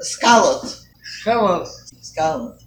Scallop. Scallop. Scallop.